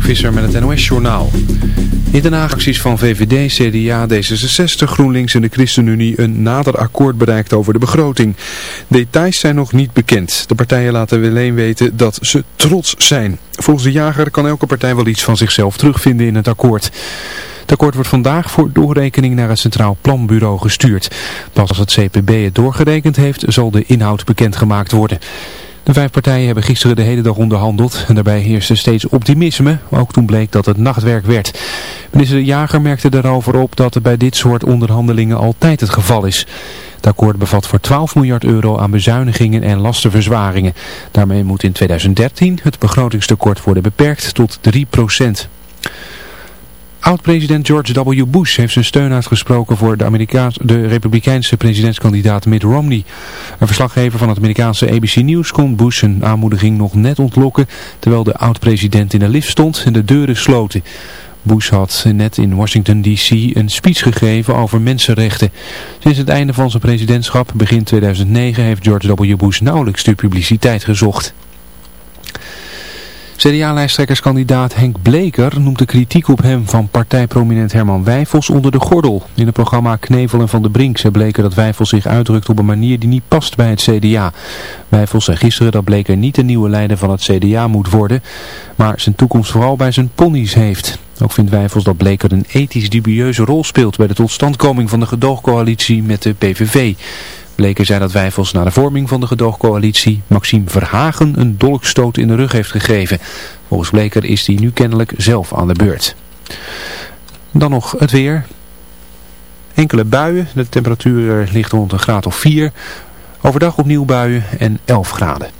Visser met het NOS-journaal. In de acties van VVD, CDA, D66, GroenLinks en de ChristenUnie een nader akkoord bereikt over de begroting. Details zijn nog niet bekend. De partijen laten alleen weten dat ze trots zijn. Volgens de jager kan elke partij wel iets van zichzelf terugvinden in het akkoord. Het akkoord wordt vandaag voor doorrekening naar het Centraal Planbureau gestuurd. Pas als het CPB het doorgerekend heeft, zal de inhoud bekendgemaakt worden. De vijf partijen hebben gisteren de hele dag onderhandeld en daarbij heerste steeds optimisme, ook toen bleek dat het nachtwerk werd. Minister De Jager merkte daarover op dat er bij dit soort onderhandelingen altijd het geval is. Het akkoord bevat voor 12 miljard euro aan bezuinigingen en lastenverzwaringen. Daarmee moet in 2013 het begrotingstekort worden beperkt tot 3 procent. Oud-president George W. Bush heeft zijn steun uitgesproken voor de, Amerikaans, de republikeinse presidentskandidaat Mitt Romney. Een verslaggever van het Amerikaanse ABC News kon Bush zijn aanmoediging nog net ontlokken, terwijl de oud-president in de lift stond en de deuren sloten. Bush had net in Washington D.C. een speech gegeven over mensenrechten. Sinds het einde van zijn presidentschap, begin 2009, heeft George W. Bush nauwelijks de publiciteit gezocht. CDA-lijsttrekkerskandidaat Henk Bleker noemt de kritiek op hem van partijprominent Herman Wijfels onder de gordel. In het programma Knevel en Van de Brink zei Bleker dat Wijfels zich uitdrukt op een manier die niet past bij het CDA. Wijfels zei gisteren dat Bleker niet de nieuwe leider van het CDA moet worden, maar zijn toekomst vooral bij zijn ponies heeft. Ook vindt Wijfels dat Bleker een ethisch dubieuze rol speelt bij de totstandkoming van de gedoogcoalitie met de PVV. Bleker zei dat Wijfels na de vorming van de gedoogcoalitie Maxime Verhagen een dolkstoot in de rug heeft gegeven. Volgens Bleker is hij nu kennelijk zelf aan de beurt. Dan nog het weer. Enkele buien. De temperatuur ligt rond een graad of 4. Overdag opnieuw buien en 11 graden.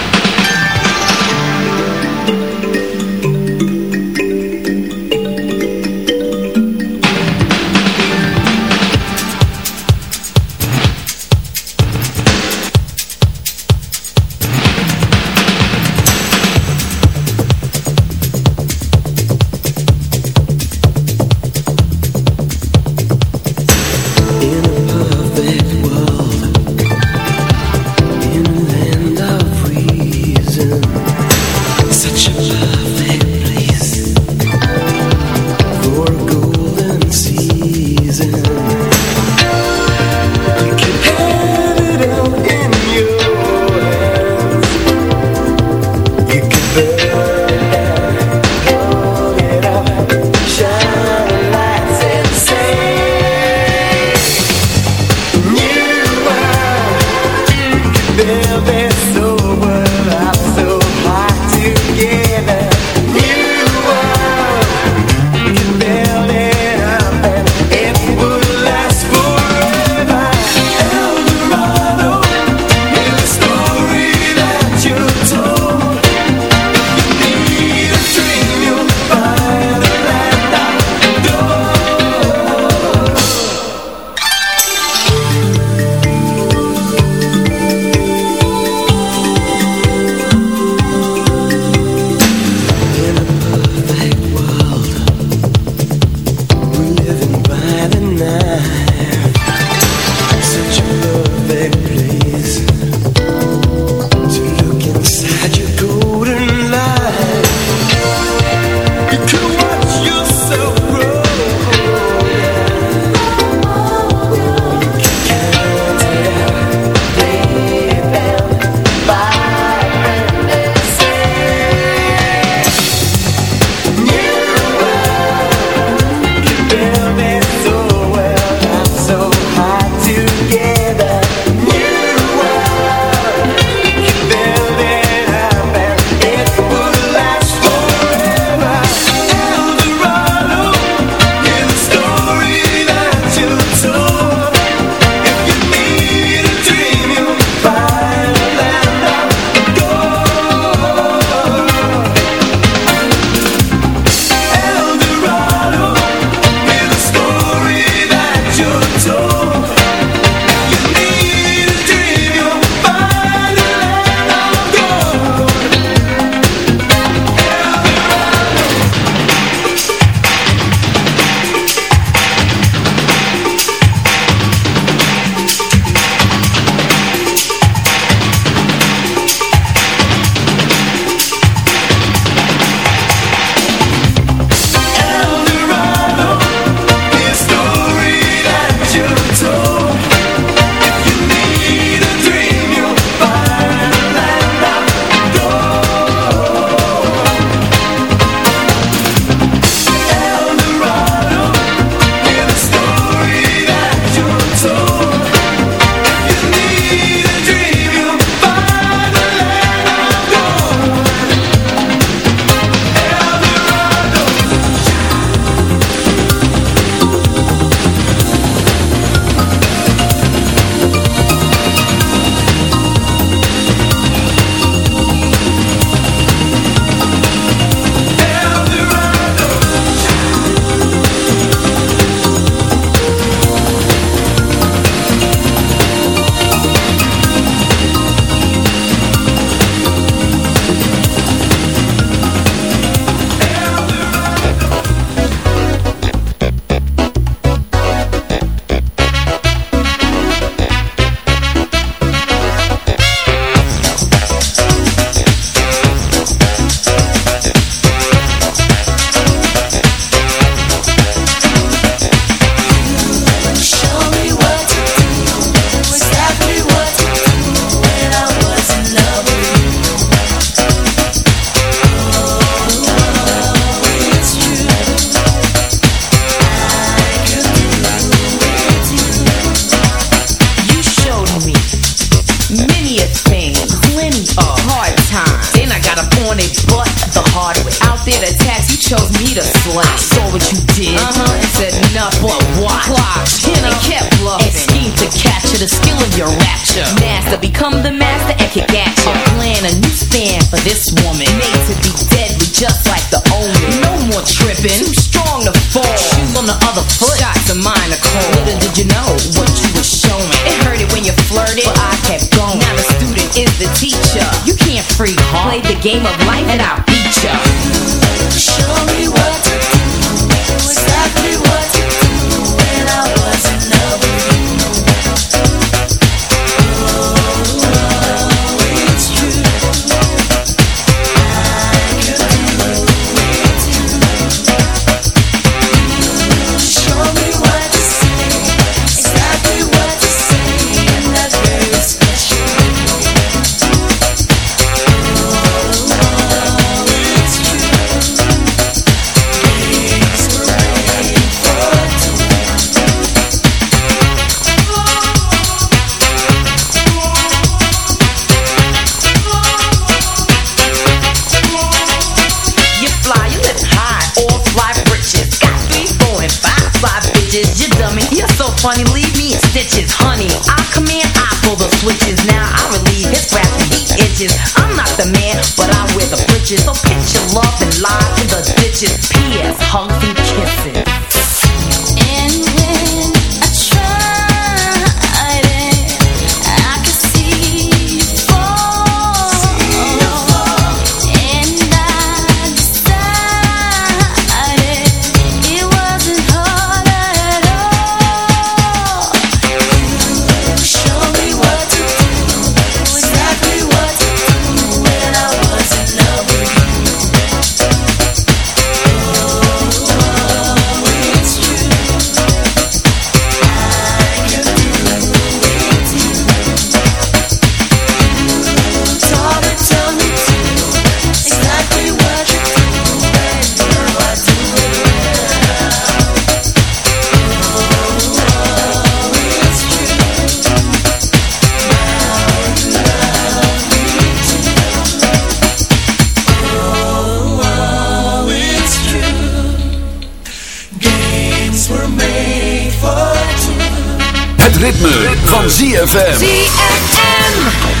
Van ZFM. ZFM.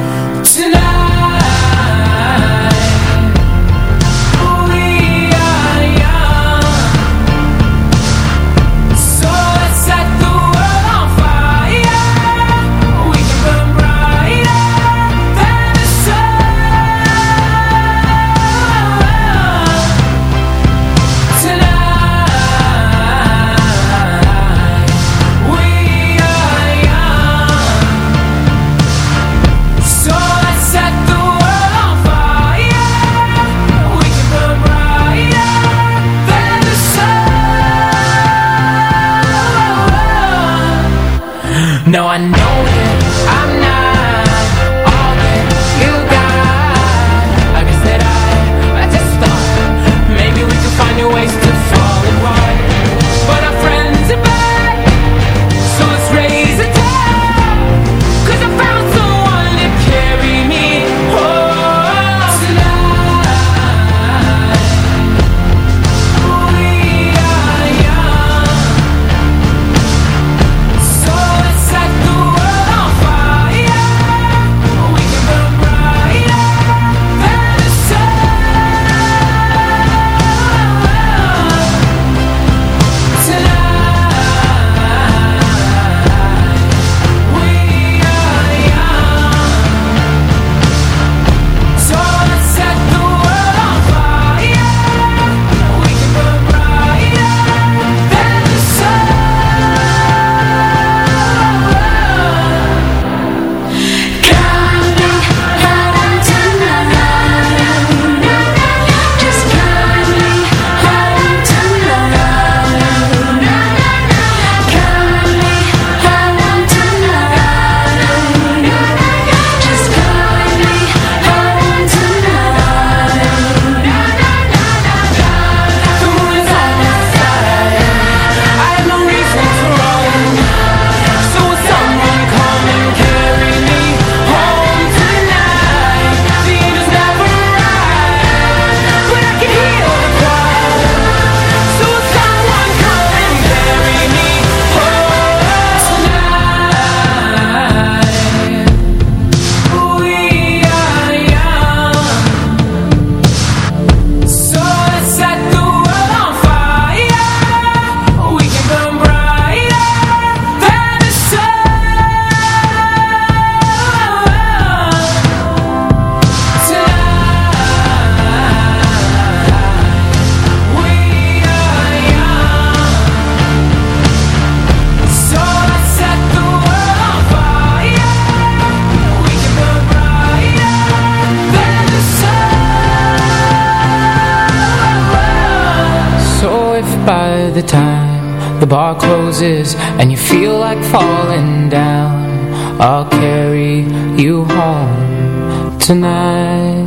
And you feel like falling down. I'll carry you home tonight.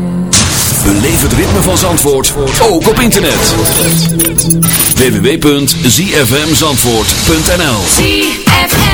Beleef het ritme van Zandvoort ook op internet. www.zfmzandvoort.nl ZFM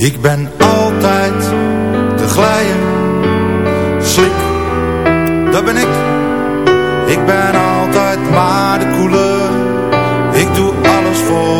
Ik ben altijd te glijden, slik, dat ben ik. Ik ben altijd maar de koele. Ik doe alles voor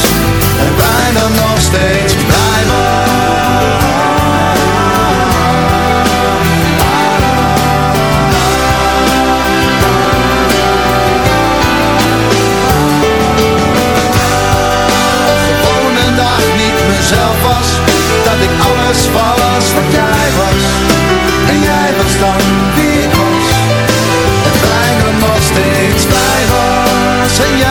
En bijna nog steeds blij was. was wat jij was. En jij was dan wie ik was. En bijna nog steeds bij was. En jij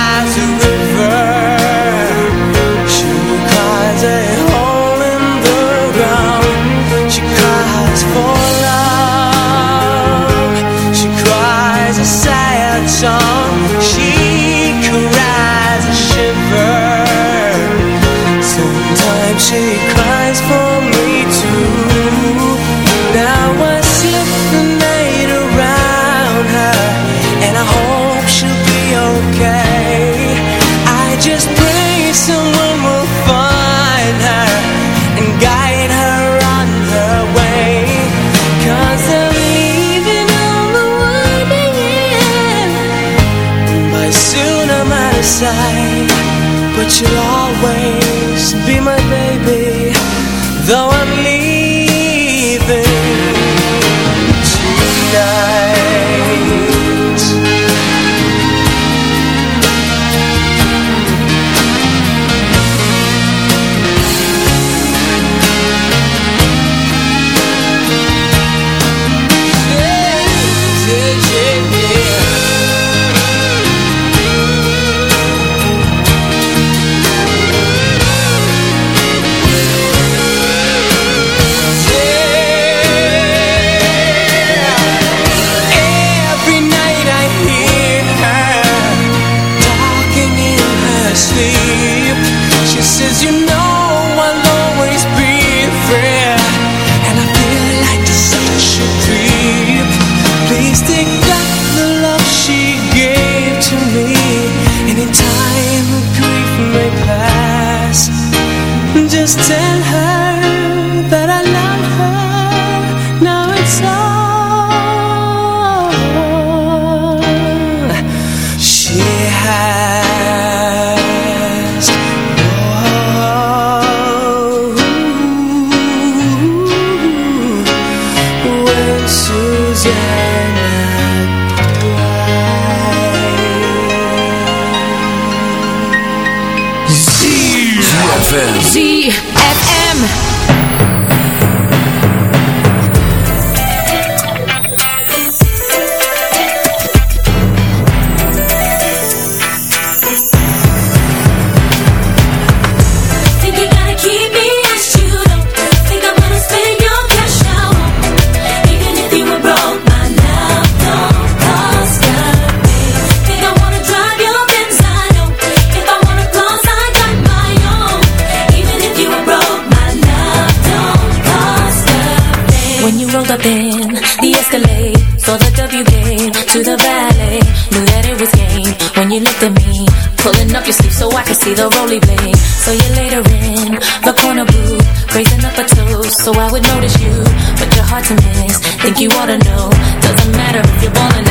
be my baby Though I'm In the Escalade, saw the W game to the valet, knew that it was game. When you looked at me, pulling up your sleeve so I could see the roly blade. So you later in the corner booth, raising up a toast so I would notice you, but you're hard to miss. Think you ought to know, doesn't matter if you're balling